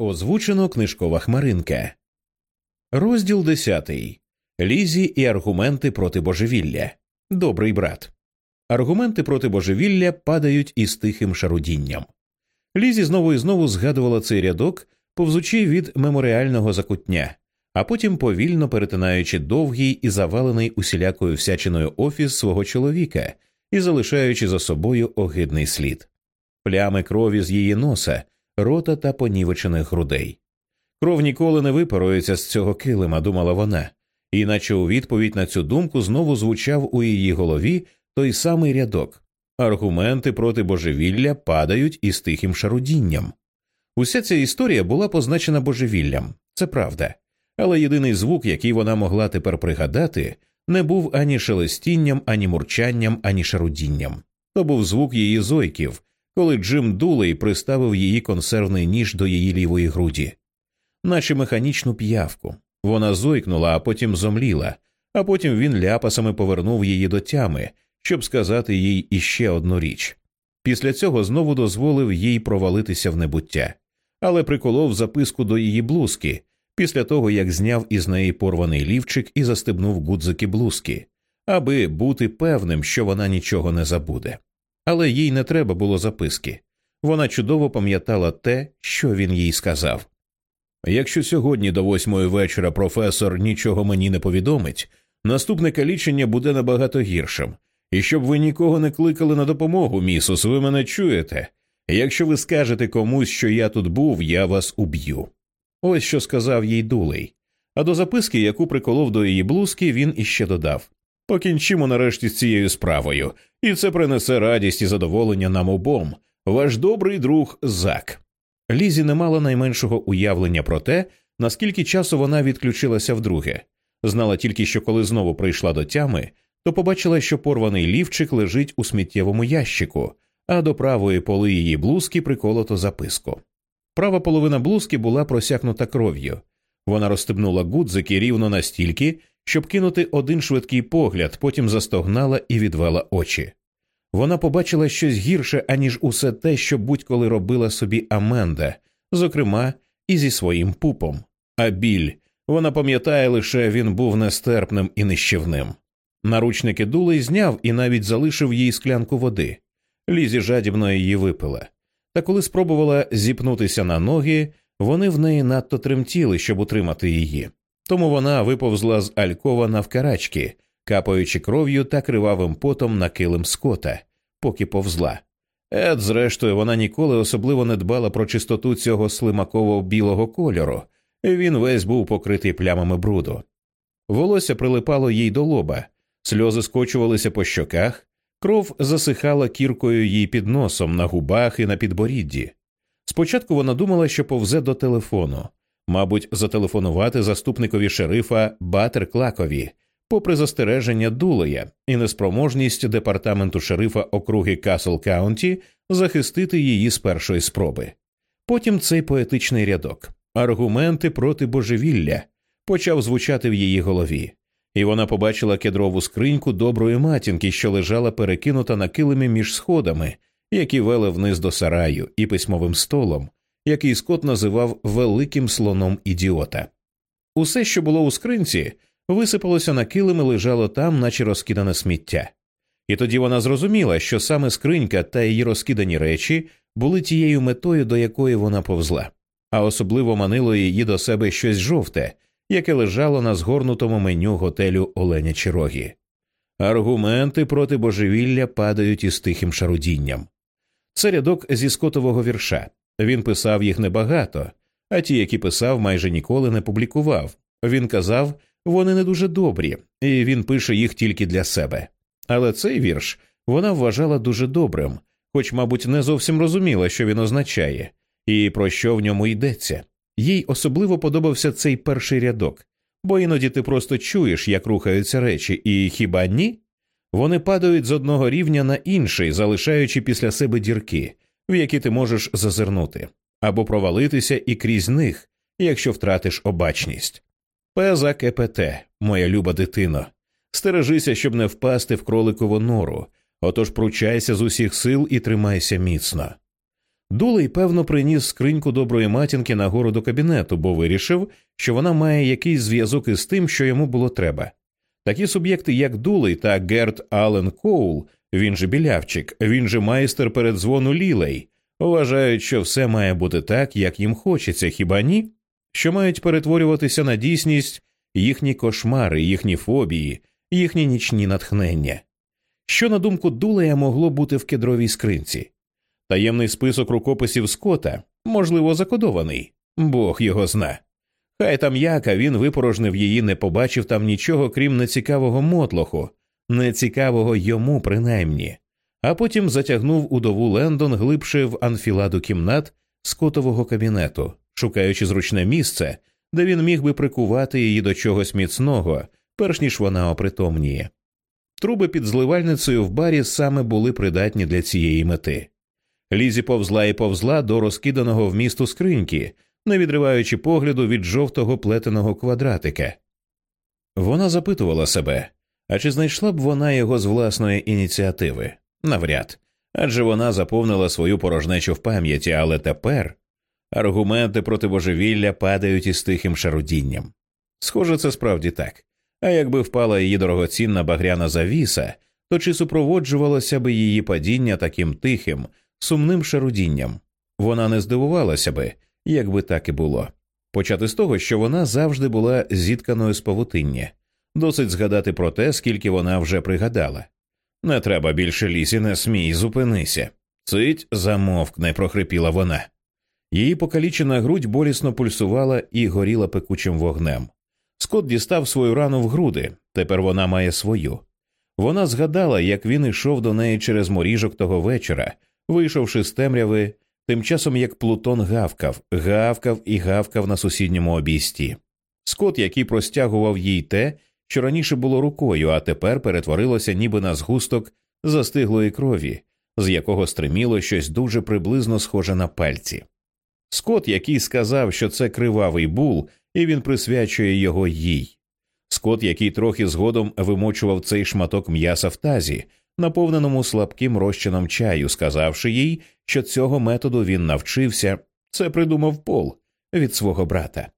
Озвучено книжкова хмаринка. Розділ десятий. Лізі і аргументи проти божевілля. Добрий брат. Аргументи проти божевілля падають із тихим шарудінням. Лізі знову і знову згадувала цей рядок, повзучи від меморіального закутня, а потім повільно перетинаючи довгий і завалений усілякою всячиною офіс свого чоловіка і залишаючи за собою огидний слід, плями крові з її носа, рота та понівечених грудей. Кров ніколи не випарується з цього килима, думала вона, і наче у відповідь на цю думку знову звучав у її голові той самий рядок аргументи проти божевілля падають із тихим шарудінням. Уся ця історія була позначена божевіллям, це правда, але єдиний звук, який вона могла тепер пригадати, не був ані шелестінням, ані мурчанням, ані шарудінням. То був звук її зойків, коли Джим Дулей приставив її консервний ніж до її лівої груді, наче механічну п'явку. Вона зойкнула, а потім зомліла, а потім він ляпасами повернув її до тями, щоб сказати їй іще одну річ. Після цього знову дозволив їй провалитися в небуття, але приколов записку до її блузки після того, як зняв із неї порваний лівчик і застебнув гудзики блузки, аби бути певним, що вона нічого не забуде. Але їй не треба було записки. Вона чудово пам'ятала те, що він їй сказав. Якщо сьогодні до восьмої вечора професор нічого мені не повідомить, наступне калічення буде набагато гіршим. І щоб ви нікого не кликали на допомогу, місус, ви мене чуєте. Якщо ви скажете комусь, що я тут був, я вас уб'ю. Ось що сказав їй дулей. А до записки, яку приколов до її блузки, він іще додав Покінчимо нарешті з цією справою, і це принесе радість і задоволення нам обом. Ваш добрий друг Зак. Лізі не мала найменшого уявлення про те, наскільки часу вона відключилася вдруге. Знала тільки, що коли знову прийшла до тями, то побачила, що порваний лівчик лежить у сміттєвому ящику, а до правої поли її блузки приколото записку. Права половина блузки була просякнута кров'ю. Вона розстебнула гудзики рівно настільки, щоб кинути один швидкий погляд, потім застогнала і відвела очі. Вона побачила щось гірше, аніж усе те, що будь-коли робила собі Аменда, зокрема і зі своїм пупом. А біль вона пам'ятає лише він був нестерпним і нищівним. Наручники дулей зняв і навіть залишив їй склянку води. Лізі жадібно її випила. Та коли спробувала зіпнутися на ноги, вони в неї надто тремтіли, щоб утримати її. Тому вона виповзла з Алькова навкарачки, капаючи кров'ю та кривавим потом на килим скота, поки повзла. Ед, зрештою, вона ніколи особливо не дбала про чистоту цього слимаково білого кольору. Він весь був покритий плямами бруду. Волосся прилипало їй до лоба, сльози скочувалися по щоках, кров засихала кіркою їй під носом, на губах і на підборідді. Спочатку вона думала, що повзе до телефону, мабуть, зателефонувати заступникові шерифа Батер Клакові, попри застереження Дулея і неспроможність департаменту шерифа округи Касл Каунті захистити її з першої спроби. Потім цей поетичний рядок. Аргументи проти божевілля. Почав звучати в її голові, і вона побачила кедрову скриньку доброї матінки, що лежала перекинута на килимі між сходами, які вели вниз до сараю, і письмовим столом, який Скот називав великим слоном ідіота. Усе, що було у скринці, висипалося на килим і лежало там, наче розкидане сміття. І тоді вона зрозуміла, що саме скринька та її розкидані речі були тією метою, до якої вона повзла, а особливо манило її до себе щось жовте, яке лежало на згорнутому меню готелю Оленячі роги. Аргументи проти божевілля падають із тихим шарудінням. Це рядок зі скотового вірша. Він писав їх небагато, а ті, які писав, майже ніколи не публікував. Він казав, вони не дуже добрі, і він пише їх тільки для себе. Але цей вірш вона вважала дуже добрим, хоч, мабуть, не зовсім розуміла, що він означає, і про що в ньому йдеться. Їй особливо подобався цей перший рядок, бо іноді ти просто чуєш, як рухаються речі, і хіба ні? Вони падають з одного рівня на інший, залишаючи після себе дірки, в які ти можеш зазирнути, або провалитися і крізь них, якщо втратиш обачність. Пеза КПТ, моя люба дитино, стережися, щоб не впасти в кроликову нору, отож пручайся з усіх сил і тримайся міцно. Дулей, певно, приніс скриньку доброї матінки нагору до кабінету, бо вирішив, що вона має якийсь зв'язок із тим, що йому було треба. Такі суб'єкти, як Дулей та Герт Аллен Коул, він же білявчик, він же майстер передзвону лілей, вважають, що все має бути так, як їм хочеться, хіба ні? Що мають перетворюватися на дійсність їхні кошмари, їхні фобії, їхні нічні натхнення. Що, на думку Дулея, могло бути в кедровій скринці? Таємний список рукописів Скота, можливо, закодований, Бог його зна. Хай там яка він випорожнив її, не побачив там нічого, крім нецікавого мотлоху, нецікавого йому принаймні, а потім затягнув удову Лендон глибше в анфіладу кімнат скотового кабінету, шукаючи зручне місце, де він міг би прикувати її до чогось міцного, перш ніж вона опритомніє. Труби під зливальницею в барі саме були придатні для цієї мети. Лізі повзла і повзла до розкиданого в місту скриньки, не відриваючи погляду від жовтого плетеного квадратика. Вона запитувала себе, а чи знайшла б вона його з власної ініціативи? Навряд. Адже вона заповнила свою порожнечу в пам'яті, але тепер аргументи проти божевілля падають із тихим шарудінням. Схоже, це справді так. А якби впала її дорогоцінна багряна завіса, то чи супроводжувалося би її падіння таким тихим, сумним шарудінням? Вона не здивувалася би, якби так і було. Почати з того, що вона завжди була зітканою з павутиння. Досить згадати про те, скільки вона вже пригадала. Не треба більше лісі, не смій, зупинися. Цить замовкне, прохрипіла вона. Її покалічена грудь болісно пульсувала і горіла пекучим вогнем. Скот дістав свою рану в груди, тепер вона має свою. Вона згадала, як він йшов до неї через моріжок того вечора, вийшовши з темряви, тим часом як Плутон гавкав, гавкав і гавкав на сусідньому обійсті. Скот, який простягував їй те, що раніше було рукою, а тепер перетворилося ніби на згусток застиглої крові, з якого стриміло щось дуже приблизно схоже на пальці. Скот, який сказав, що це кривавий бул, і він присвячує його їй. Скот, який трохи згодом вимочував цей шматок м'яса в тазі, наповненому слабким розчином чаю, сказавши їй, що цього методу він навчився, це придумав Пол від свого брата.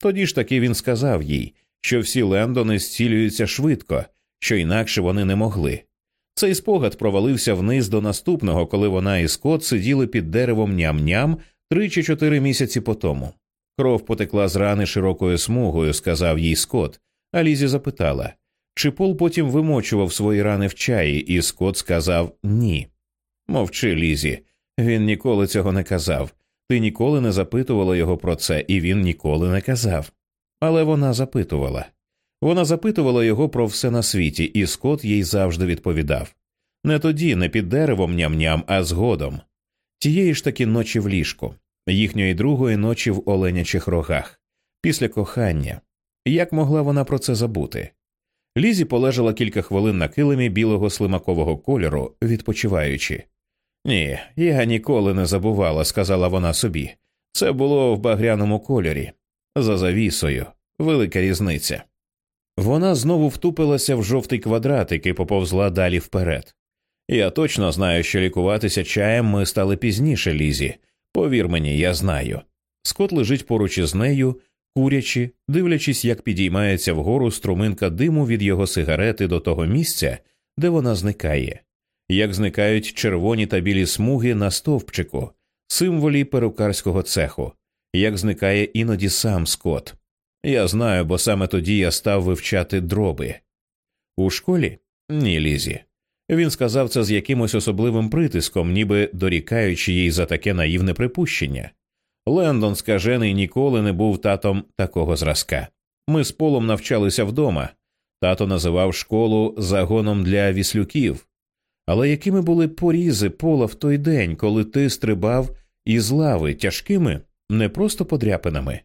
Тоді ж таки він сказав їй, що всі Лендони зцілюються швидко, що інакше вони не могли. Цей спогад провалився вниз до наступного, коли вона і Скот сиділи під деревом ням-ням три чи чотири місяці по тому. Кров потекла з рани широкою смугою, сказав їй Скот, а Лізі запитала чи Пол потім вимочував свої рани в чаї, і Скот сказав ні. Мовчи, Лізі, він ніколи цього не казав. Ти ніколи не запитувала його про це, і він ніколи не казав. Але вона запитувала. Вона запитувала його про все на світі, і Скот їй завжди відповідав не тоді, не під деревом ням-ням, а згодом. Тієї ж таки ночі в ліжку, їхньої другої ночі в оленячих рогах, після кохання. Як могла вона про це забути? Лізі полежала кілька хвилин на килимі білого слимакового кольору, відпочиваючи. Ні, я ніколи не забувала, сказала вона собі. Це було в багряному кольорі, за завісою, велика різниця. Вона знову втупилася в жовтий квадратик і поповзла далі вперед. Я точно знаю, що лікуватися чаєм ми стали пізніше, Лізі. Повір мені, я знаю. Скот лежить поруч із нею, курячи, дивлячись, як підіймається вгору струминка диму від його сигарети до того місця, де вона зникає, як зникають червоні та білі смуги на стовпчику, символі перукарського цеху, як зникає іноді сам Скот. Я знаю, бо саме тоді я став вивчати дроби. У школі? Ні, Лізі. Він сказав це з якимось особливим притиском, ніби дорікаючи їй за таке наївне припущення. Лендон скажений ніколи не був татом такого зразка. Ми з полом навчалися вдома. Тато називав школу загоном для віслюків. Але якими були порізи пола в той день, коли ти стрибав із лави тяжкими, не просто подряпинами?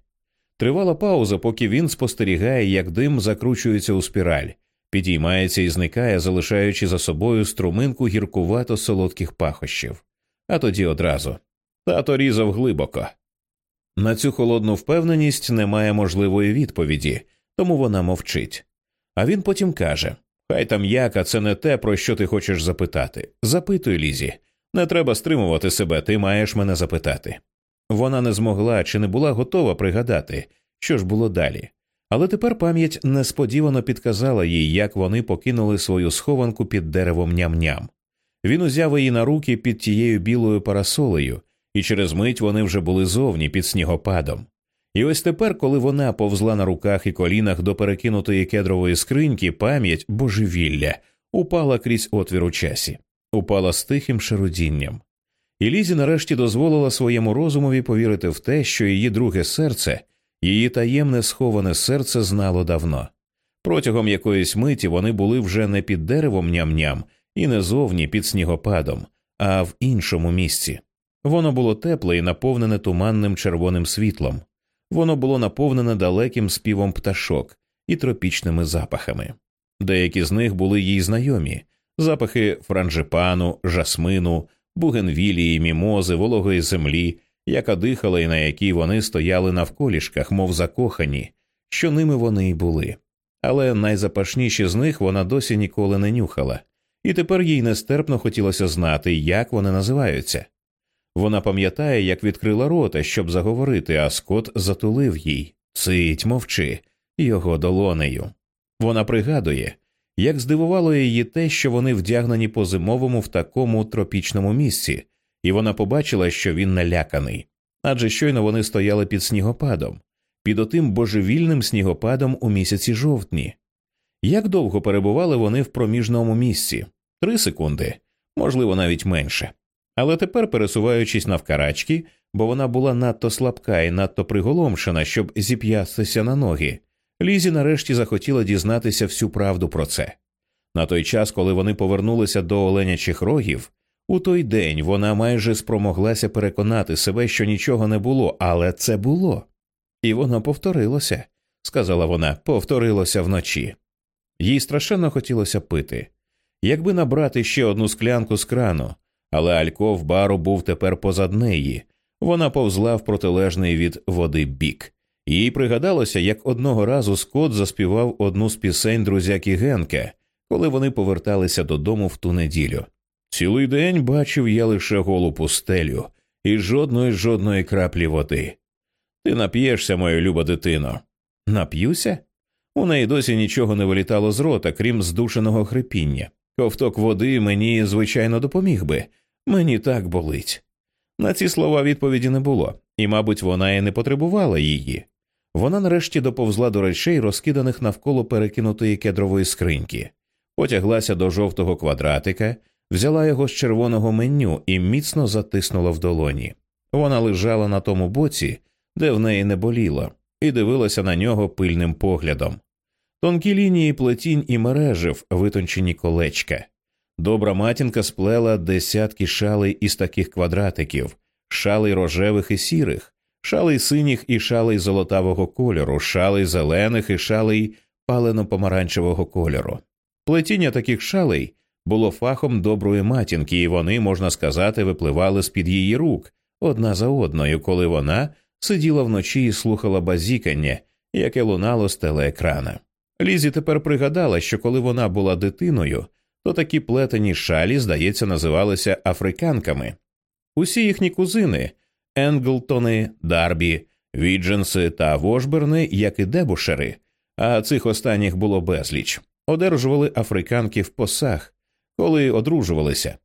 Тривала пауза, поки він спостерігає, як дим закручується у спіраль, підіймається і зникає, залишаючи за собою струминку гіркувато солодких пахощів. А тоді одразу тато різав глибоко. На цю холодну впевненість немає можливої відповіді, тому вона мовчить. А він потім каже Хай там яка, це не те, про що ти хочеш запитати. Запитуй, Лізі, Не треба стримувати себе, ти маєш мене запитати. Вона не змогла чи не була готова пригадати, що ж було далі, але тепер пам'ять несподівано підказала їй, як вони покинули свою схованку під деревом ням-ням. Він узяв її на руки під тією білою парасолею, і через мить вони вже були зовні під снігопадом. І ось тепер, коли вона повзла на руках і колінах до перекинутої кедрової скриньки, пам'ять божевілля упала крізь отвір у часі, упала з тихим шарудінням. І Лізі нарешті дозволила своєму розумові повірити в те, що її друге серце, її таємне сховане серце знало давно. Протягом якоїсь миті вони були вже не під деревом ням-ням і не зовні під снігопадом, а в іншому місці. Воно було тепле і наповнене туманним червоним світлом. Воно було наповнене далеким співом пташок і тропічними запахами. Деякі з них були їй знайомі запахи франжипану, жасмину, бугенвілії, мімози, вологої землі, яка дихала і на якій вони стояли навколішках, мов закохані, що ними вони й були. Але найзапашніші з них вона досі ніколи не нюхала, і тепер їй нестерпно хотілося знати, як вони називаються. Вона пам'ятає, як відкрила рота, щоб заговорити, а Скот затулив їй цить, мовчи, його долонею. Вона пригадує, як здивувало її те, що вони вдягнені по зимовому в такому тропічному місці, і вона побачила, що він наляканий. Адже щойно вони стояли під снігопадом, під отим божевільним снігопадом у місяці жовтні. Як довго перебували вони в проміжному місці? Три секунди, можливо, навіть менше. Але тепер, пересуваючись навкарачки, бо вона була надто слабка і надто приголомшена, щоб зіп'ястися на ноги, Лізі нарешті захотіла дізнатися всю правду про це. На той час, коли вони повернулися до оленячих рогів, у той день вона майже спромоглася переконати себе, що нічого не було, але це було. І воно повторилося, сказала вона, повторилося вночі. Їй страшенно хотілося пити. Якби набрати ще одну склянку з крану, але альков бару був тепер позад неї, вона повзла в протилежний від води бік. Їй пригадалося, як одного разу Скот заспівав одну з пісень друзяки Генка, коли вони поверталися додому в ту неділю. Цілий день бачив я лише голу пустелю і жодної жодної краплі води. Ти нап'єшся, моя люба дитино. Нап'юся? У неї досі нічого не вилітало з рота, крім здушеного хрипіння. Ковток води мені, звичайно, допоміг би. Мені так болить. На ці слова відповіді не було, і, мабуть, вона і не потребувала її. Вона нарешті доповзла до речей, розкиданих навколо перекинутої кедрової скриньки, потяглася до жовтого квадратика, взяла його з червоного меню і міцно затиснула в долоні. Вона лежала на тому боці, де в неї не боліло, і дивилася на нього пильним поглядом. Тонкі лінії плетінь і мережив, витончені колечка. Добра матінка сплела десятки шалей із таких квадратиків, шалей рожевих і сірих, шалей синіх і шалей золотавого кольору, шалей зелених і шалей палено-помаранчевого кольору. Плетіння таких шалей було фахом доброї матінки, і вони, можна сказати, випливали з під її рук одна за одною, коли вона сиділа вночі і слухала базікання, яке лунало з телеекрана. Лізі тепер пригадала, що коли вона була дитиною, то такі плетені шалі, здається, називалися африканками. Усі їхні кузини Енглтони, Дарбі, Відженси та Вошберни, як і дебушери, а цих останніх було безліч, одержували африканки в посах, коли одружувалися.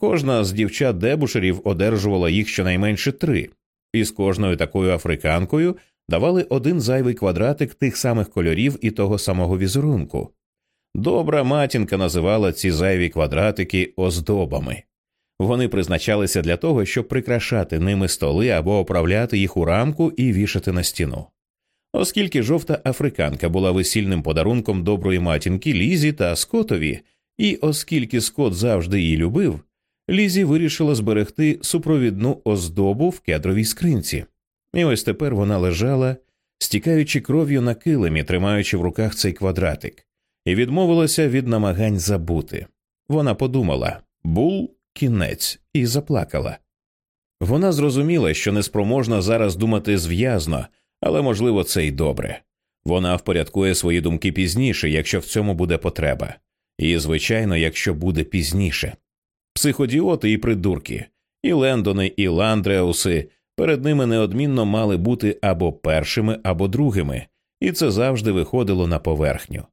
Кожна з дівчат дебушерів одержувала їх щонайменше три, і з кожною такою африканкою давали один зайвий квадратик тих самих кольорів і того самого візерунку. Добра матінка називала ці зайві квадратики оздобами. Вони призначалися для того, щоб прикрашати ними столи або оправляти їх у рамку і вішати на стіну. Оскільки жовта африканка була весільним подарунком доброї матінки Лізі та Скотові, і оскільки Скот завжди її любив, Лізі вирішила зберегти супровідну оздобу в кедровій скринці. І ось тепер вона лежала, стікаючи кров'ю на килимі, тримаючи в руках цей квадратик, і відмовилася від намагань забути. Вона подумала бул кінець і заплакала. Вона зрозуміла, що неспроможна зараз думати зв'язно, але можливо це й добре. Вона впорядкує свої думки пізніше, якщо в цьому буде потреба, і, звичайно, якщо буде пізніше. психодіоти і придурки, і Лендони, і Ландреуси перед ними неодмінно мали бути або першими, або другими, і це завжди виходило на поверхню.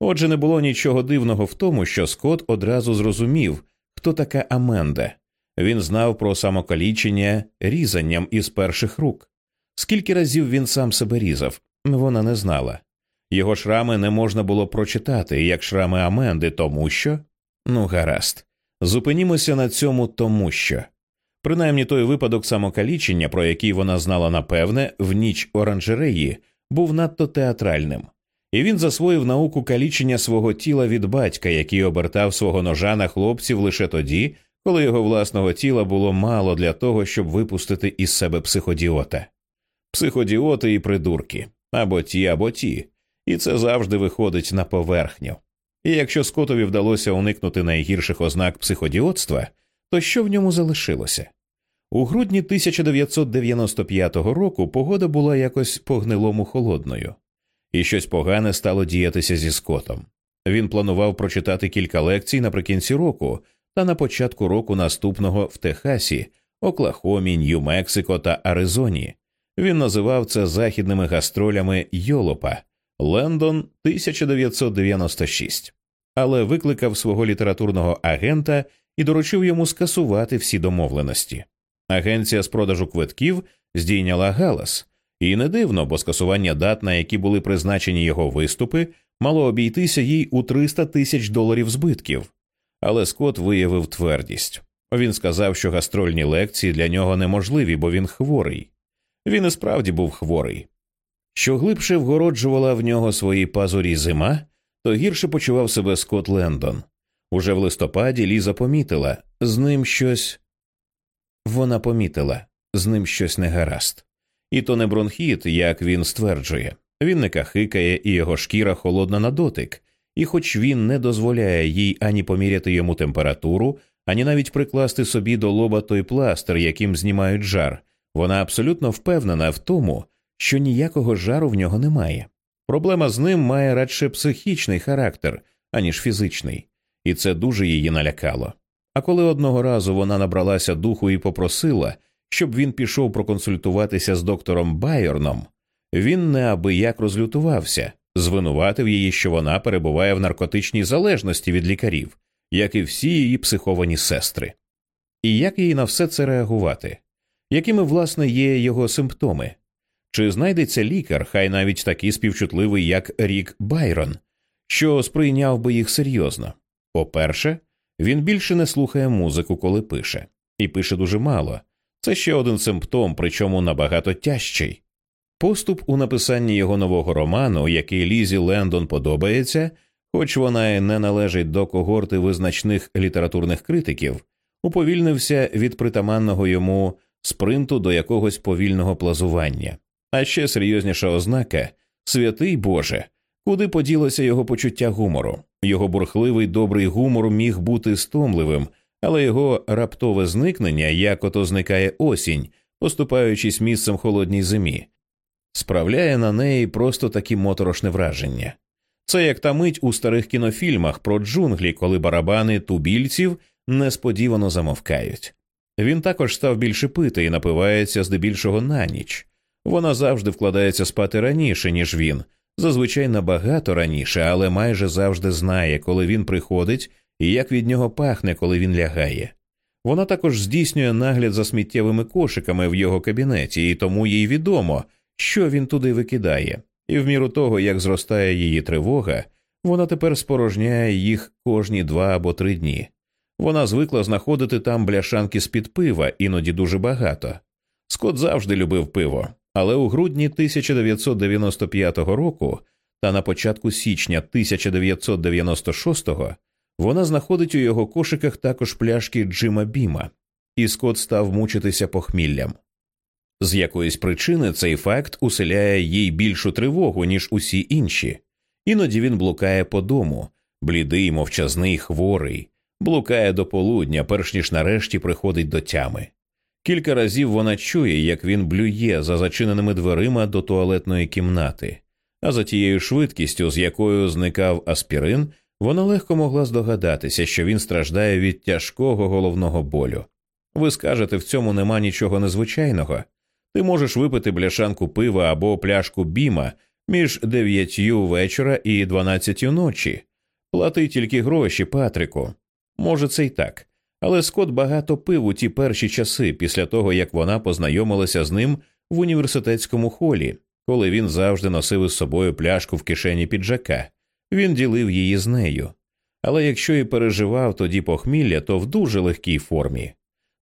Отже, не було нічого дивного в тому, що Скотт одразу зрозумів, хто така Аменда. Він знав про самокалічення різанням із перших рук. Скільки разів він сам себе різав, вона не знала. Його шрами не можна було прочитати, як шрами Аменди, тому що. Ну, гаразд, зупинімося на цьому тому що. Принаймні той випадок самокалічення, про який вона знала напевне, в ніч оранжереї, був надто театральним, і він засвоїв науку калічення свого тіла від батька, який обертав свого ножа на хлопців лише тоді, коли його власного тіла було мало для того, щоб випустити із себе психодіота. Психодіоти і придурки або ті, або ті, і це завжди виходить на поверхню. І якщо Скотові вдалося уникнути найгірших ознак психодіотства, то що в ньому залишилося? У грудні 1995 року погода була якось по гнилому холодною, і щось погане стало діятися зі Скотом. Він планував прочитати кілька лекцій наприкінці року та на початку року наступного в Техасі, Оклахомі, Нью-Мексико та Аризоні. Він називав це західними гастролями Йолопа Лендон 1996, але викликав свого літературного агента і доручив йому скасувати всі домовленості. Агенція з продажу квитків здійняла галас, і не дивно, бо скасування дат, на які були призначені його виступи, мало обійтися їй у 300 тисяч доларів збитків. Але Скотт виявив твердість. Він сказав, що гастрольні лекції для нього неможливі, бо він хворий. Він і справді був хворий. Що глибше вгороджувала в нього свої пазурі зима, то гірше почував себе Скотт Лендон. Уже в листопаді Ліза помітила з ним щось. Вона помітила з ним щось негаразд. І то не бронхіт, як він стверджує. Він не кахикає, і його шкіра холодна на дотик, і хоч він не дозволяє їй ані поміряти йому температуру, ані навіть прикласти собі до лоба той пластир, яким знімають жар, вона абсолютно впевнена в тому, що ніякого жару в нього немає. Проблема з ним має радше психічний характер, аніж фізичний, і це дуже її налякало. А коли одного разу вона набралася духу і попросила, щоб він пішов проконсультуватися з доктором Байорном, він неабияк розлютувався, звинуватив її, що вона перебуває в наркотичній залежності від лікарів, як і всі її психовані сестри. І як їй на все це реагувати? Якими, власне, є його симптоми? Чи знайдеться лікар, хай навіть такий співчутливий, як Рік Байрон, що сприйняв би їх серйозно? По перше, він більше не слухає музику, коли пише, і пише дуже мало. Це ще один симптом, причому набагато тяжчий. Поступ у написанні його нового роману, який Лізі Лендон подобається, хоч вона й не належить до когорти визначних літературних критиків, уповільнився від притаманного йому спринту до якогось повільного плазування. А ще серйозніша ознака святий Боже, куди поділося його почуття гумору. Його бурхливий добрий гумор міг бути стомливим, але його раптове зникнення, як ото зникає осінь, поступаючись місцем холодній зимі, справляє на неї просто такі моторошне враження. Це як та мить у старих кінофільмах про джунглі, коли барабани тубільців несподівано замовкають. Він також став більше пити і напивається здебільшого на ніч. Вона завжди вкладається спати раніше, ніж він, зазвичай набагато раніше, але майже завжди знає, коли він приходить і як від нього пахне, коли він лягає. Вона також здійснює нагляд за сміттєвими кошиками в його кабінеті, і тому їй відомо, що він туди викидає, і в міру того, як зростає її тривога, вона тепер спорожняє їх кожні два або три дні. Вона звикла знаходити там бляшанки з під пива, іноді дуже багато. Скот завжди любив пиво, але у грудні 1995 року та на початку січня 1996 вона знаходить у його кошиках також пляшки Джима Біма, і Скот став мучитися похміллям. З якоїсь причини цей факт уселяє їй більшу тривогу, ніж усі інші. Іноді він блукає по дому, блідий, мовчазний, хворий, блукає до полудня, перш ніж нарешті приходить до тями. Кілька разів вона чує, як він блює за зачиненими дверима до туалетної кімнати, а за тією швидкістю, з якою зникав аспірин, Вона легко могла здогадатися, що він страждає від тяжкого головного болю. Ви скажете, в цьому нема нічого незвичайного. Ти можеш випити бляшанку пива або пляшку біма між дев'ятью вечора і дванадцятю ночі. Плати тільки гроші, Патрику. Може, це й так. Але Скот багато пив у ті перші часи після того, як вона познайомилася з ним в університетському холі, коли він завжди носив із собою пляшку в кишені піджака. Він ділив її з нею. Але якщо і переживав тоді похмілля, то в дуже легкій формі.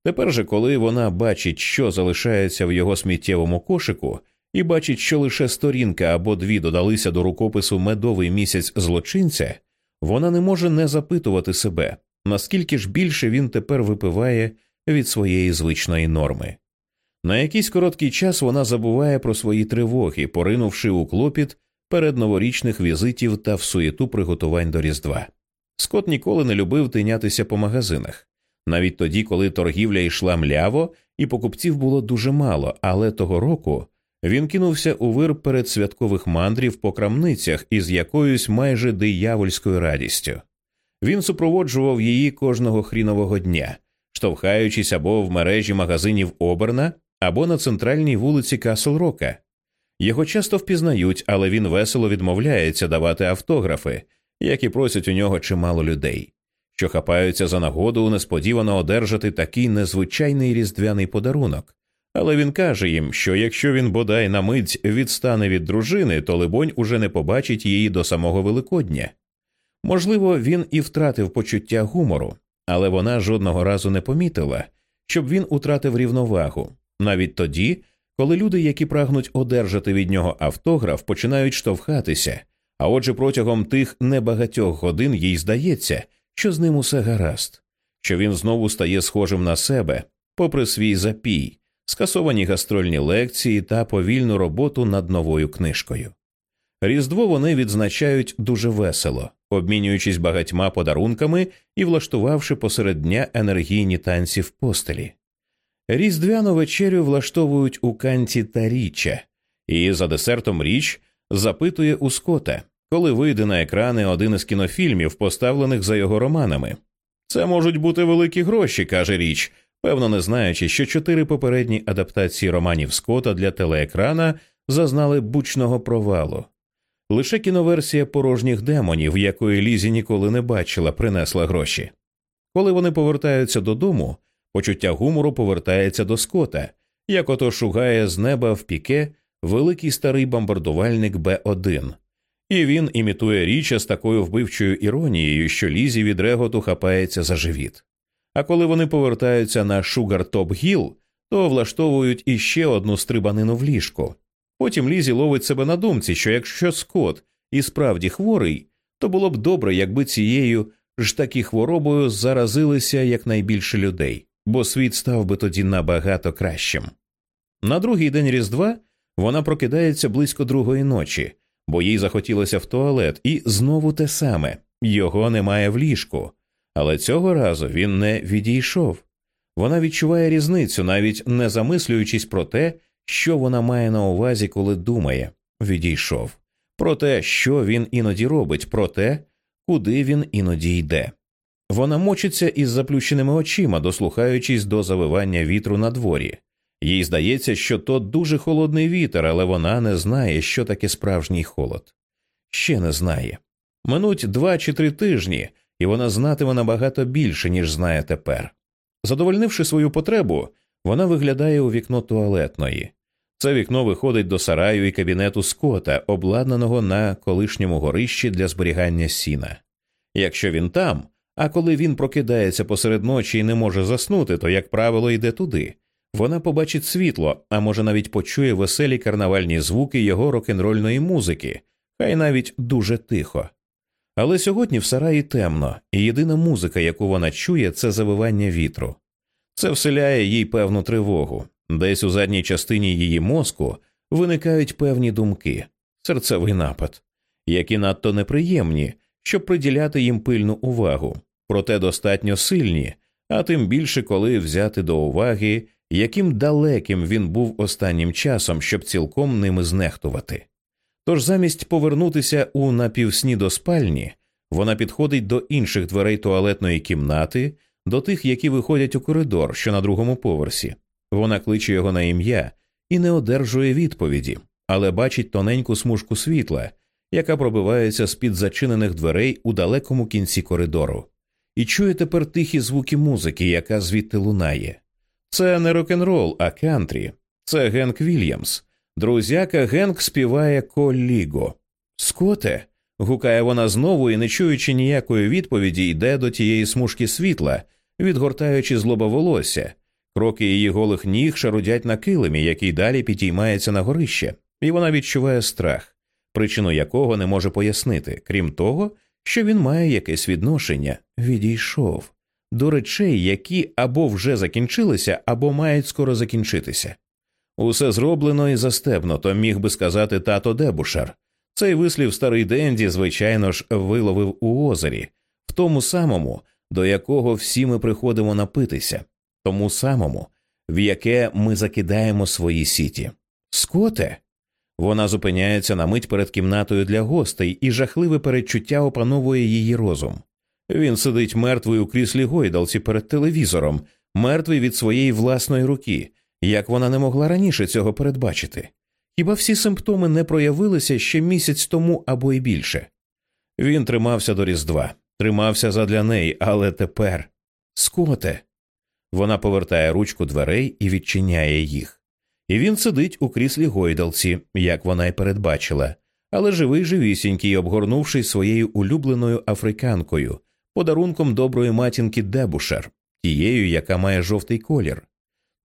Тепер же, коли вона бачить, що залишається в його сміттєвому кошику, і бачить, що лише сторінка або дві додалися до рукопису медовий місяць злочинця, вона не може не запитувати себе, наскільки ж більше він тепер випиває від своєї звичної норми. На якийсь короткий час вона забуває про свої тривоги, поринувши у клопіт перед новорічних візитів та в суєту приготувань до Різдва. Скот ніколи не любив тинятися по магазинах, навіть тоді, коли торгівля йшла мляво, і покупців було дуже мало, але того року він кинувся у вир перед святкових мандрів по крамницях із якоюсь майже диявольською радістю. Він супроводжував її кожного хрінового дня, штовхаючись або в мережі магазинів Оберна, або на центральній вулиці Касл Рока. Його часто впізнають, але він весело відмовляється давати автографи, як і просять у нього чимало людей, що хапаються за нагоду несподівано одержати такий незвичайний різдвяний подарунок. Але він каже їм, що якщо він бодай на мить відстане від дружини, то, либонь, уже не побачить її до самого Великодня. Можливо, він і втратив почуття гумору, але вона жодного разу не помітила, щоб він утратив рівновагу, навіть тоді, коли люди, які прагнуть одержати від нього автограф, починають штовхатися, а отже, протягом тих небагатьох годин їй здається, що з ним усе гаразд, що він знову стає схожим на себе, попри свій запій, скасовані гастрольні лекції та повільну роботу над новою книжкою. Різдво вони відзначають дуже весело, обмінюючись багатьма подарунками і влаштувавши посеред дня енергійні танці в постелі. Різдвяну вечерю влаштовують у канті та річчя, і за десертом річ запитує у Скота, коли вийде на екрани один із кінофільмів, поставлених за його романами. Це можуть бути великі гроші, каже річ, певно не знаючи, що чотири попередні адаптації романів Скота для телеекрана зазнали бучного провалу. Лише кіноверсія порожніх демонів, якої Лізі ніколи не бачила, принесла гроші. Коли вони повертаються додому, почуття гумору повертається до скота, як ото шугає з неба в піке великий старий бомбардувальник Б1. І він імітує річа з такою вбивчою іронією, що Лізі від реготу хапається за живіт. А коли вони повертаються на Шугар Топ Гіл, то влаштовують іще одну стрибанину в ліжку. Потім Лізі ловить себе на думці, що якщо Скот і справді хворий, то було б добре, якби цією ж таки хворобою заразилися якнайбільше людей, бо світ став би тоді набагато кращим. На другий день Різдва вона прокидається близько другої ночі, бо їй захотілося в туалет, і знову те саме його немає в ліжку. Але цього разу він не відійшов. Вона відчуває різницю, навіть не замислюючись про те, що вона має на увазі, коли думає, відійшов, про те, що він іноді робить, про те, куди він іноді йде. Вона мочиться із заплющеними очима, дослухаючись до завивання вітру на дворі. Їй здається, що то дуже холодний вітер, але вона не знає, що таке справжній холод. Ще не знає. Минуть два чи три тижні, і вона знатиме набагато більше, ніж знає тепер. Задовольнивши свою потребу, вона виглядає у вікно туалетної. Це вікно виходить до сараю і кабінету скота, обладнаного на колишньому горищі для зберігання сіна. Якщо він там, а коли він прокидається посеред ночі і не може заснути, то, як правило, йде туди. Вона побачить світло, а може навіть почує веселі карнавальні звуки його рок-н-рольної музики, хай навіть дуже тихо. Але сьогодні в сараї темно, і єдина музика, яку вона чує, це завивання вітру. Це вселяє їй певну тривогу. Десь у задній частині її мозку виникають певні думки, серцевий напад, які надто неприємні, щоб приділяти їм пильну увагу, проте достатньо сильні, а тим більше коли взяти до уваги, яким далеким він був останнім часом, щоб цілком ними знехтувати. Тож замість повернутися у напівсні до спальні, Вона підходить до інших дверей туалетної кімнати, до тих, які виходять у коридор, що на другому поверсі. Вона кличе його на ім'я і не одержує відповіді, але бачить тоненьку смужку світла, яка пробивається з під зачинених дверей у далекому кінці коридору, і чує тепер тихі звуки музики, яка звідти лунає. Це не рок-н-рол, а кантрі. Це Генк Вільямс. Друзяка Генк співає коліго. Скоте. гукає вона знову і, не чуючи ніякої відповіді, йде до тієї смужки світла, відгортаючи злоба волосся. Кроки її голих ніг шарудять на килимі, який далі підіймається на горище, і вона відчуває страх, причину якого не може пояснити, крім того, що він має якесь відношення, відійшов до речей, які або вже закінчилися, або мають скоро закінчитися. Усе зроблено і застебнуто, міг би сказати тато Дебушер. Цей вислів старий Денді, звичайно ж, виловив у озері, в тому самому, до якого всі ми приходимо напитися, тому самому, в яке ми закидаємо свої сіті. Скоте. Вона зупиняється на мить перед кімнатою для гостей, і жахливе передчуття опановує її розум. Він сидить мертвий у кріслі гойдалці перед телевізором, мертвий від своєї власної руки, як вона не могла раніше цього передбачити. Хіба всі симптоми не проявилися ще місяць тому або й більше? Він тримався до Різдва, тримався задля неї, але тепер скоте. Вона повертає ручку дверей і відчиняє їх. І він сидить у кріслі гойдалці, як вона й передбачила, але живий живісінький, обгорнувшись своєю улюбленою африканкою, подарунком доброї матінки Дебушер, тією, яка має жовтий колір.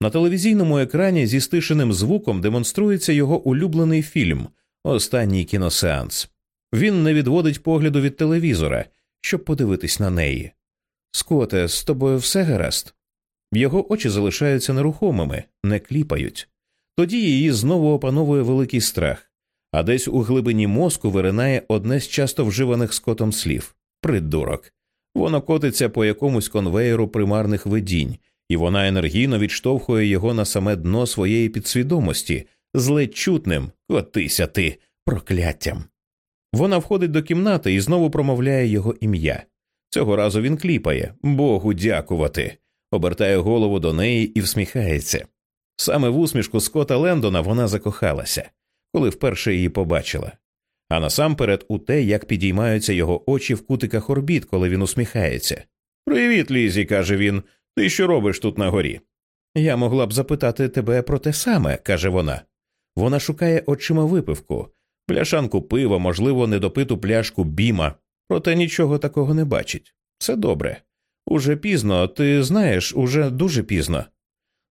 На телевізійному екрані зі стишеним звуком демонструється його улюблений фільм Останній кіносеанс. Він не відводить погляду від телевізора, щоб подивитись на неї. Скоте, з тобою все гаразд. Його очі залишаються нерухомими, не кліпають. Тоді її знову опановує великий страх, а десь у глибині мозку виринає одне з часто вживаних скотом слів придурок. Воно котиться по якомусь конвеєру примарних видінь, і вона енергійно відштовхує його на саме дно своєї підсвідомості з ледь чутним котися ти прокляттям. Вона входить до кімнати і знову промовляє його ім'я. Цього разу він кліпає Богу дякувати, обертає голову до неї і всміхається. Саме в усмішку Скота Лендона вона закохалася, коли вперше її побачила. А насамперед у те, як підіймаються його очі в кутиках орбіт, коли він усміхається. Привіт, Лізі, каже він. Ти що робиш тут на горі? Я могла б запитати тебе про те саме, каже вона. Вона шукає очима випивку, пляшанку пива, можливо, недопиту пляшку біма, проте нічого такого не бачить. Все добре. Уже пізно, ти знаєш, уже дуже пізно.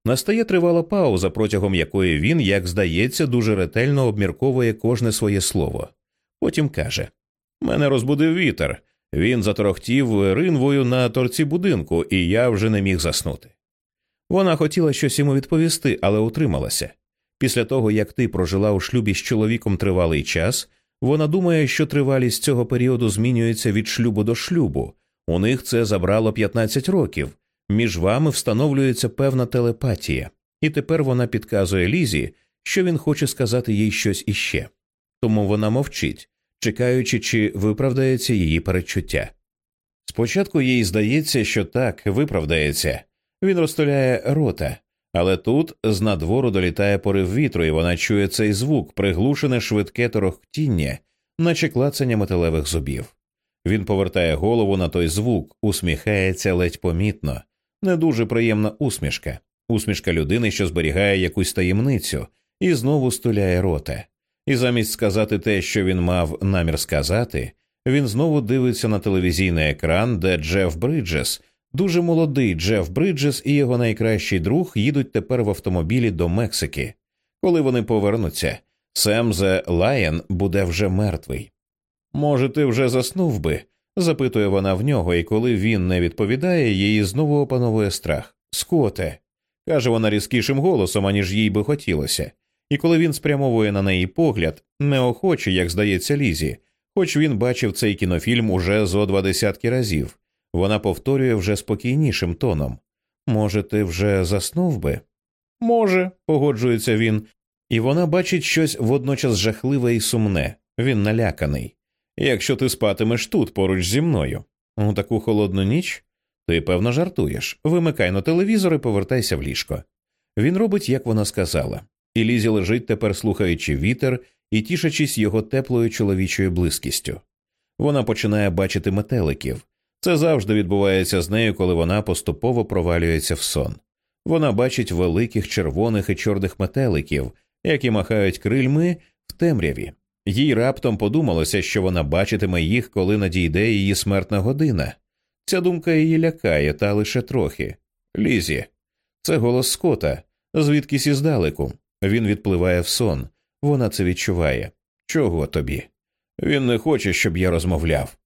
Настає тривала пауза, протягом якої він, як здається, дуже ретельно обмірковує кожне своє слово. Потім каже Мене розбудив вітер. Він заторохтів ринвою на торці будинку, і я вже не міг заснути. Вона хотіла щось йому відповісти, але утрималася. Після того, як ти прожила у шлюбі з чоловіком тривалий час, вона думає, що тривалість цього періоду змінюється від шлюбу до шлюбу. У них це забрало 15 років. Між вами встановлюється певна телепатія, і тепер вона підказує Лізі, що він хоче сказати їй щось іще. Тому вона мовчить, чекаючи, чи виправдається її передчуття. Спочатку їй здається, що так виправдається. Він розтуляє рота, але тут з надвору долітає порив вітру, і вона чує цей звук, приглушене швидке торохтіння, наче клацання металевих зубів. Він повертає голову на той звук, усміхається ледь помітно, не дуже приємна усмішка, усмішка людини, що зберігає якусь таємницю, і знову стуляє рота. І замість сказати те, що він мав намір сказати, він знову дивиться на телевізійний екран, де Джеф Бриджес, дуже молодий Джеф Бриджес і його найкращий друг їдуть тепер в автомобілі до Мексики. Коли вони повернуться, Сем Зе Лайен буде вже мертвий. Може, ти вже заснув би? Запитує вона в нього, і коли він не відповідає, її знову опановує страх. Скоте, каже вона різкішим голосом, аніж їй би хотілося і коли він спрямовує на неї погляд, неохоче, як здається, Лізі, хоч він бачив цей кінофільм уже зо два десятки разів, вона повторює вже спокійнішим тоном Може, ти вже заснув би? Може, погоджується він, і вона бачить щось водночас жахливе і сумне. Він наляканий. Якщо ти спатимеш тут поруч зі мною. У таку холодну ніч ти, певно, жартуєш. Вимикай на телевізор і повертайся в ліжко. Він робить, як вона сказала, і Лізі лежить тепер, слухаючи вітер і тішачись його теплою чоловічою близькістю. Вона починає бачити метеликів. Це завжди відбувається з нею, коли вона поступово провалюється в сон. Вона бачить великих червоних і чорних метеликів, які махають крильми в темряві. Їй раптом подумалося, що вона бачитиме їх, коли надійде її смертна година. Ця думка її лякає, та лише трохи. Лізі, це голос Скота, звідкись іздалеку. Він відпливає в сон. Вона це відчуває. Чого тобі? Він не хоче, щоб я розмовляв.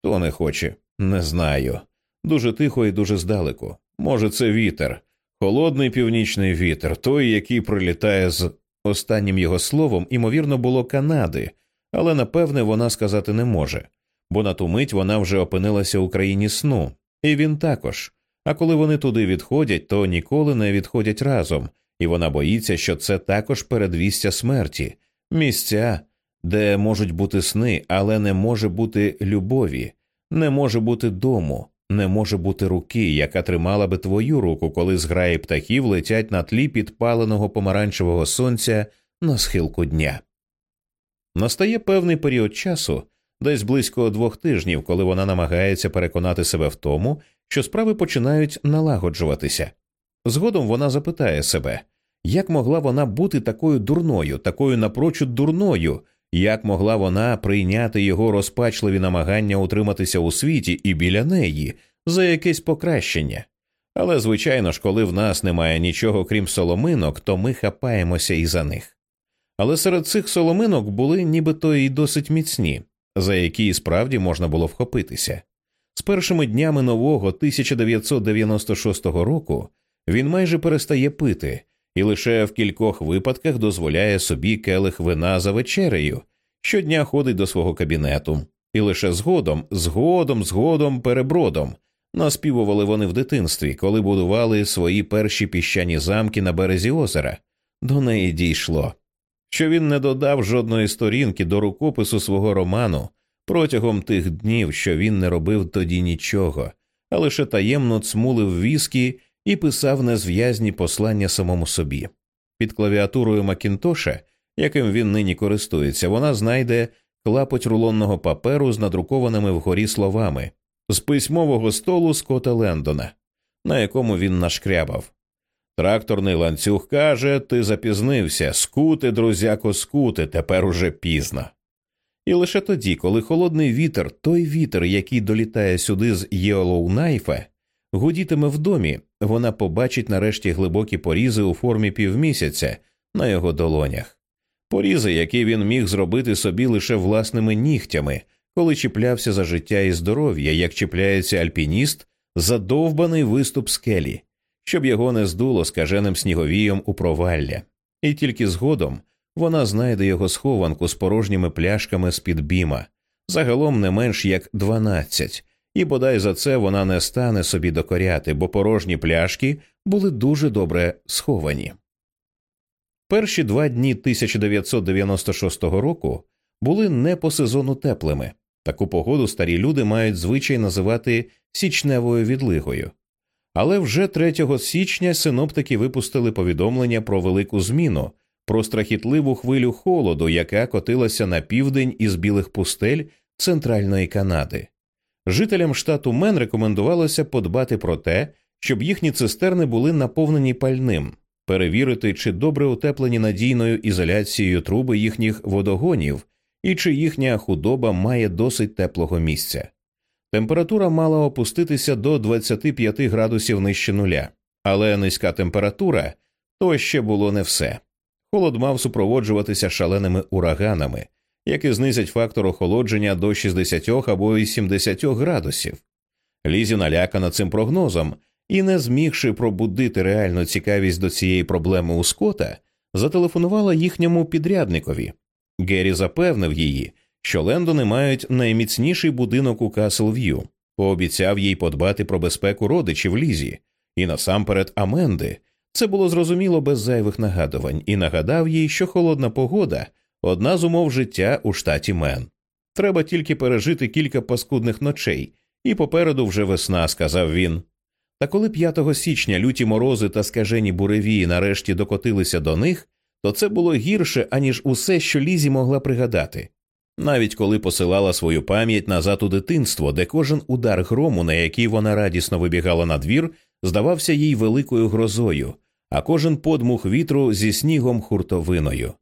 Хто не хоче? Не знаю. Дуже тихо і дуже здалеку. Може, це вітер, холодний північний вітер, той, який прилітає з останнім його словом, імовірно, було Канади, але напевне вона сказати не може, бо на ту мить вона вже опинилася у країні сну, і він також. А коли вони туди відходять, то ніколи не відходять разом, і вона боїться, що це також передвістя смерті, місця, де можуть бути сни, але не може бути любові, не може бути дому, не може бути руки, яка тримала би твою руку, коли зграї птахів летять на тлі підпаленого помаранчевого сонця на схилку дня. Настає певний період часу, десь близько двох тижнів, коли вона намагається переконати себе в тому, що справи починають налагоджуватися. Згодом вона запитає себе, як могла вона бути такою дурною, такою напрочуд дурною, як могла вона прийняти його розпачливі намагання утриматися у світі і біля неї за якесь покращення? Але, звичайно ж, коли в нас немає нічого крім соломинок, то ми хапаємося і за них. Але серед цих соломинок були нібито й досить міцні, за які справді можна було вхопитися. З першими днями нового 1996 року він майже перестає пити і лише в кількох випадках дозволяє собі келих вина за вечерею, щодня ходить до свого кабінету, і лише згодом, згодом, згодом, перебродом наспівували вони в дитинстві, коли будували свої перші піщані замки на березі озера. До неї дійшло, що він не додав жодної сторінки до рукопису свого роману протягом тих днів, що він не робив тоді нічого, а лише таємно цмулив віскі і писав незв'язні послання самому собі. Під клавіатурою Макінтоша, яким він нині користується, вона знайде клапоть рулонного паперу з надрукованими вгорі словами з письмового столу Скота Лендона, на якому він нашкрябав. Тракторний ланцюг каже, ти запізнився, скути, друзяко, скути, тепер уже пізно. І лише тоді, коли холодний вітер, той вітер, який долітає сюди з Єолоунайфа, гудітиме в домі, вона побачить нарешті глибокі порізи у формі півмісяця на його долонях, порізи, які він міг зробити собі лише власними нігтями, коли чіплявся за життя і здоров'я, як чіпляється альпініст, задовбаний виступ скелі, щоб його не здуло скаженим сніговієм у провалля, і тільки згодом вона знайде його схованку з порожніми пляшками з під біма, загалом не менш як дванадцять, і бодай за це вона не стане собі докоряти, бо порожні пляшки були дуже добре сховані. Перші два дні 1996 року були не по сезону теплими. Таку погоду старі люди мають звичай називати січневою відлигою. Але вже 3 січня синоптики випустили повідомлення про велику зміну, про страхітливу хвилю холоду, яка котилася на південь із білих пустель Центральної Канади. Жителям штату Мен рекомендувалося подбати про те, щоб їхні цистерни були наповнені пальним, перевірити, чи добре утеплені надійною ізоляцією труби їхніх водогонів і чи їхня худоба має досить теплого місця. Температура мала опуститися до 25 градусів нижче нуля, але низька температура то ще було не все. Холод мав супроводжуватися шаленими ураганами, які знизять фактор охолодження до 60 або 80 градусів. Лізі налякана цим прогнозом і, не змігши пробудити реальну цікавість до цієї проблеми у Скота, зателефонувала їхньому підрядникові. Геррі запевнив її, що Лендони мають найміцніший будинок у Каслв'ю, пообіцяв їй подбати про безпеку родичів Лізі, і насамперед Аменди. Це було зрозуміло без зайвих нагадувань, і нагадав їй, що холодна погода одна з умов життя у штаті Мен. Треба тільки пережити кілька паскудних ночей, і попереду вже весна, сказав він. Та коли 5 січня люті морози та скажені буревії нарешті докотилися до них, то це було гірше, аніж усе, що Лізі могла пригадати. Навіть коли посилала свою пам'ять назад у дитинство, де кожен удар грому, на який вона радісно вибігала на двір, здавався їй великою грозою, а кожен подмух вітру зі снігом хуртовиною.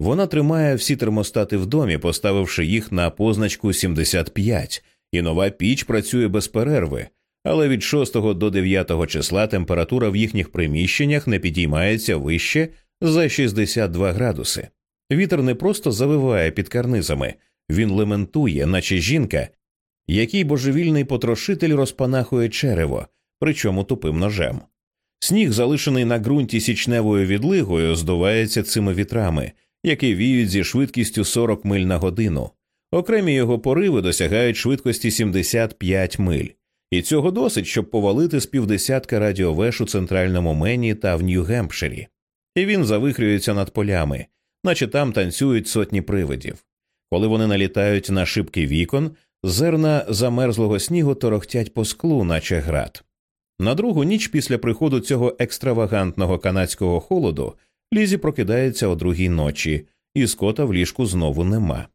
Вона тримає всі термостати в домі, поставивши їх на позначку 75, і нова піч працює без перерви, але від 6 до 9 числа температура в їхніх приміщеннях не підіймається вище за 62 градуси. Вітер не просто завиває під карнизами, він лементує, наче жінка, який божевільний потрошитель розпанахує черево, причому тупим ножем. Сніг, залишений на ґрунті січневою відлигою, здувається цими вітрами, які віють зі швидкістю 40 миль на годину. Окремі його пориви досягають швидкості 75 миль, і цього досить, щоб повалити з півдесятка радіовеш у центральному Мені та в Нью-Гемпширі. І він завихрюється над полями, наче там танцюють сотні привидів. Коли вони налітають на шибки вікон, зерна замерзлого снігу торохтять по склу, наче град. На другу ніч після приходу цього екстравагантного канадського холоду Лізі прокидається о другій ночі, і скота в ліжку знову нема.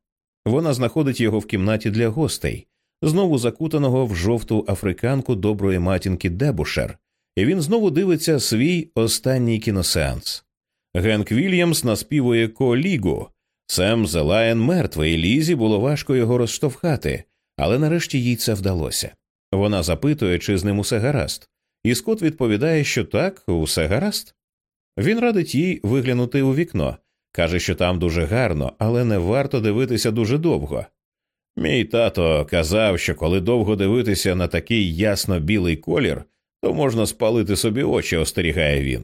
Вона знаходить його в кімнаті для гостей, знову закутаного в жовту африканку доброї матінки Дебушер, і він знову дивиться свій останній кіносеанс. Генк Вільямс наспівує колігу. Сем Зелаєн мертвий, Лізі було важко його розштовхати, але нарешті їй це вдалося. Вона запитує, чи з ним усе гаразд, і Скот відповідає, що так, усе гаразд. Він радить їй виглянути у вікно, каже, що там дуже гарно, але не варто дивитися дуже довго. Мій тато казав, що коли довго дивитися на такий ясно білий колір, то можна спалити собі очі, остерігає він.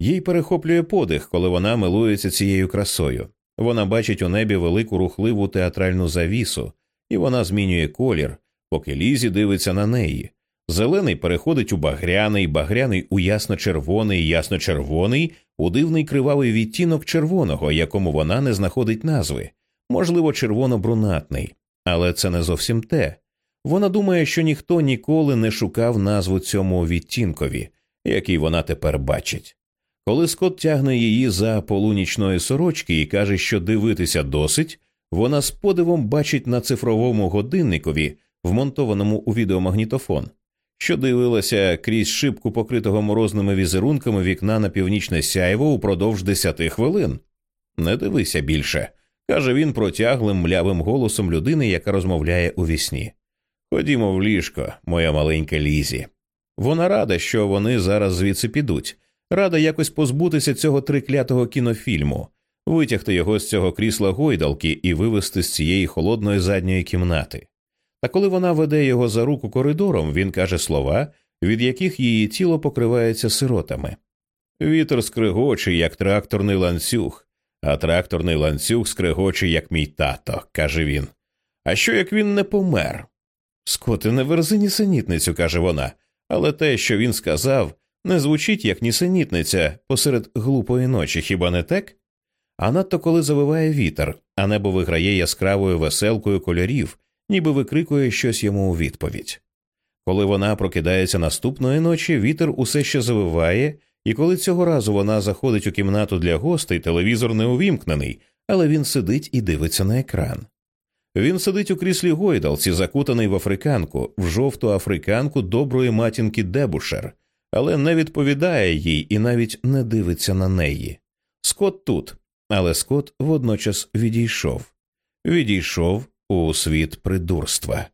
Їй перехоплює подих, коли вона милується цією красою. Вона бачить у небі велику рухливу театральну завісу, і вона змінює колір, поки Лізі дивиться на неї. Зелений переходить у багряний, багряний у ясно-червоний, ясно-червоний, у дивний кривавий відтінок червоного, якому вона не знаходить назви, можливо, червоно-брунатний, але це не зовсім те. Вона думає, що ніхто ніколи не шукав назву цьому відтінкові, який вона тепер бачить. Коли Скот тягне її за полунічної сорочки і каже, що дивитися досить, вона з подивом бачить на цифровому годинникові, вмонтованому у відеомагнітофон, що дивилася крізь шибку покритого морозними візерунками вікна на північне сяйво упродовж десяти хвилин. Не дивися більше, каже він протяглим млявим голосом людини, яка розмовляє у вісні. Ходімо в ліжко, моя маленька Лізі. Вона рада, що вони зараз звідси підуть рада якось позбутися цього триклятого кінофільму, витягти його з цього крісла гойдалки і вивести з цієї холодної задньої кімнати. Та коли вона веде його за руку коридором, він каже слова, від яких її тіло покривається сиротами. Вітер скригоче, як тракторний ланцюг, а тракторний ланцюг скригоче, як мій тато, каже він. А що як він не помер? Скоти, не верзи нісенітницю, каже вона, але те, що він сказав, не звучить як нісенітниця посеред глупої ночі, хіба не так? А надто коли завиває вітер, а небо виграє яскравою веселкою кольорів, ніби викрикує щось йому у відповідь. Коли вона прокидається наступної ночі, вітер усе ще завиває, і коли цього разу вона заходить у кімнату для гостей, телевізор не увімкнений, але він сидить і дивиться на екран. Він сидить у кріслі гойдалці, закутаний в африканку, в жовту африканку доброї матінки Дебушер, але не відповідає їй і навіть не дивиться на неї. Скот тут, але Скот водночас відійшов, відійшов у світ придурства.